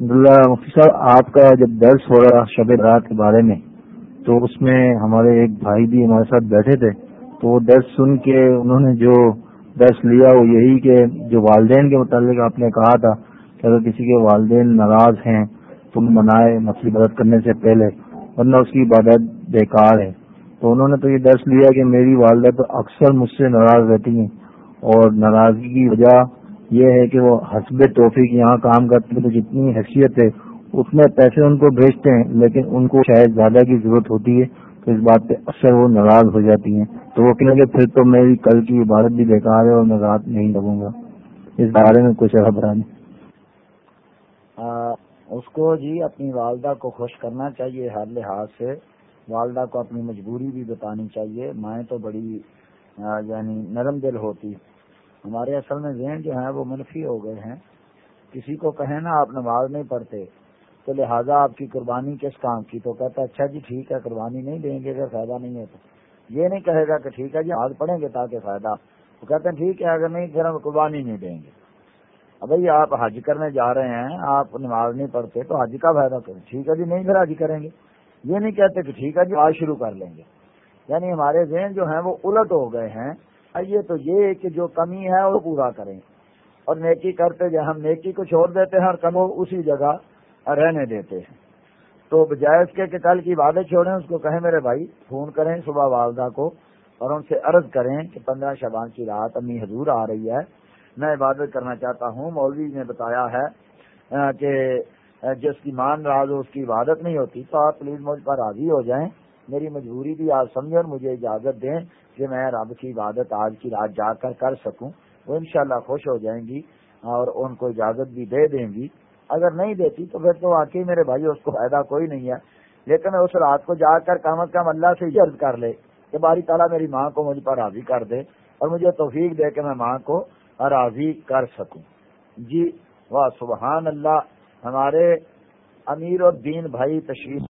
مفتی صاحب، آپ کا جب درس ہو رہا شب رات کے بارے میں، تو اس میں ہمارے ایک بھائی بھی ہمارے ساتھ بیٹھے تھے، تو وہ درس سن کے انہوں نے جو درس لیا، وہ یہی کہ جو والدین کے متعلق آپ نے کہا تھا کہ اگر کسی کے والدین ناراض ہیں، تو منائے مسئلہ مدد کرنے سے پہلے، ورنہ اس کی عبادت بیکار ہے۔ تو انہوں نے تو یہ درس لیا کہ میری والدہ تو اکثر مجھ سے ناراض رہتی ہیں اور ناراضگی کی وجہ یہ ہے کہ وہ حسب توفیق یہاں کام کرتے ہیں تو جتنی حیثیت ہے اتنے پیسے ان کو بھیجتے ہیں، لیکن ان کو شاید زیادہ کی ضرورت ہوتی ہے، تو اس بات پہ اکثر وہ ناراض ہو جاتی ہیں۔ تو وہ کہیں گے، پھر تو میری کل کی عبادت بھی بیکار ہے اور میں رات نہیں لگوں گا۔ اس بارے میں کچھ خبرانی اس کو جی اپنی والدہ کو خوش کرنا چاہیے ہر لحاظ سے۔ والدہ کو اپنی مجبوری بھی بتانی چاہیے۔ مائیں تو بڑی یعنی نرم دل ہوتی۔ ہمارے اصل میں ذہن جو ہیں وہ منفی ہو گئے ہیں۔ کسی کو کہیں نا آپ نماز نہیں پڑھتے، تو لہٰذا آپ کی قربانی کس کام کی؟ تو کہتا اچھا جی ٹھیک ہے، قربانی نہیں دیں گے اگر فائدہ نہیں ہے تو۔ یہ نہیں کہے گا کہ ٹھیک ہے جی آج پڑھیں گے تاکہ فائدہ۔ وہ کہتے ہیں، ٹھیک ہے، اگر نہیں پھر ہم قربانی نہیں دیں گے۔ بھائی، آپ حج کرنے جا رہے ہیں، آپ نماز نہیں پڑھتے تو حج کا فائدہ کریں۔ ٹھیک ہے جی نہیں پھر حج کریں گے۔ یہ نہیں کہتے کہ ٹھیک ہے جی آج شروع کر لیں گے۔ یعنی ہمارے ذہن جو ہیں وہ الٹ ہو گئے ہیں۔ یہ تو یہ کہ جو کمی ہے وہ پورا کریں۔ اور نیکی کرتے جائیں، ہم نیکی کو چھوڑ دیتے ہیں اور کمو اسی جگہ رہنے دیتے ہیں۔ تو بجائے اس کے کہ کل کی عبادت چھوڑیں، اس کو کہیں میرے بھائی، فون کریں صبح والدہ کو اور ان سے عرض کریں کہ پندرہ شبان کی رات امی حضور آ رہی ہے۔ میں عبادت کرنا چاہتا ہوں۔ مولوی نے بتایا ہے کہ جس کی مان راز ہو، اس کی عبادت نہیں ہوتی، تو آپ پلیز مجھ پر راضی ہو جائیں۔ میری مجبوری بھی آپ سمجھیں اور مجھے اجازت دیں کہ میں رب کی عبادت آج کی رات جا کر کر سکوں۔ وہ انشاءاللہ خوش ہو جائیں گی اور ان کو اجازت بھی دے دیں گی۔ اگر نہیں دیتی تو پھر تو واقعی میرے بھائی اس کو فائدہ کوئی نہیں ہے۔ لیکن اس رات کو جا کر کم از کم اللہ سے عرض کر لے کہ باری تعالیٰ میری ماں کو مجھ پر راضی کر دے اور مجھے توفیق دے کہ میں ماں کو راضی کر سکوں۔ جی واہ، سبحان اللہ، ہمارے امیر الدین بھائی تشریف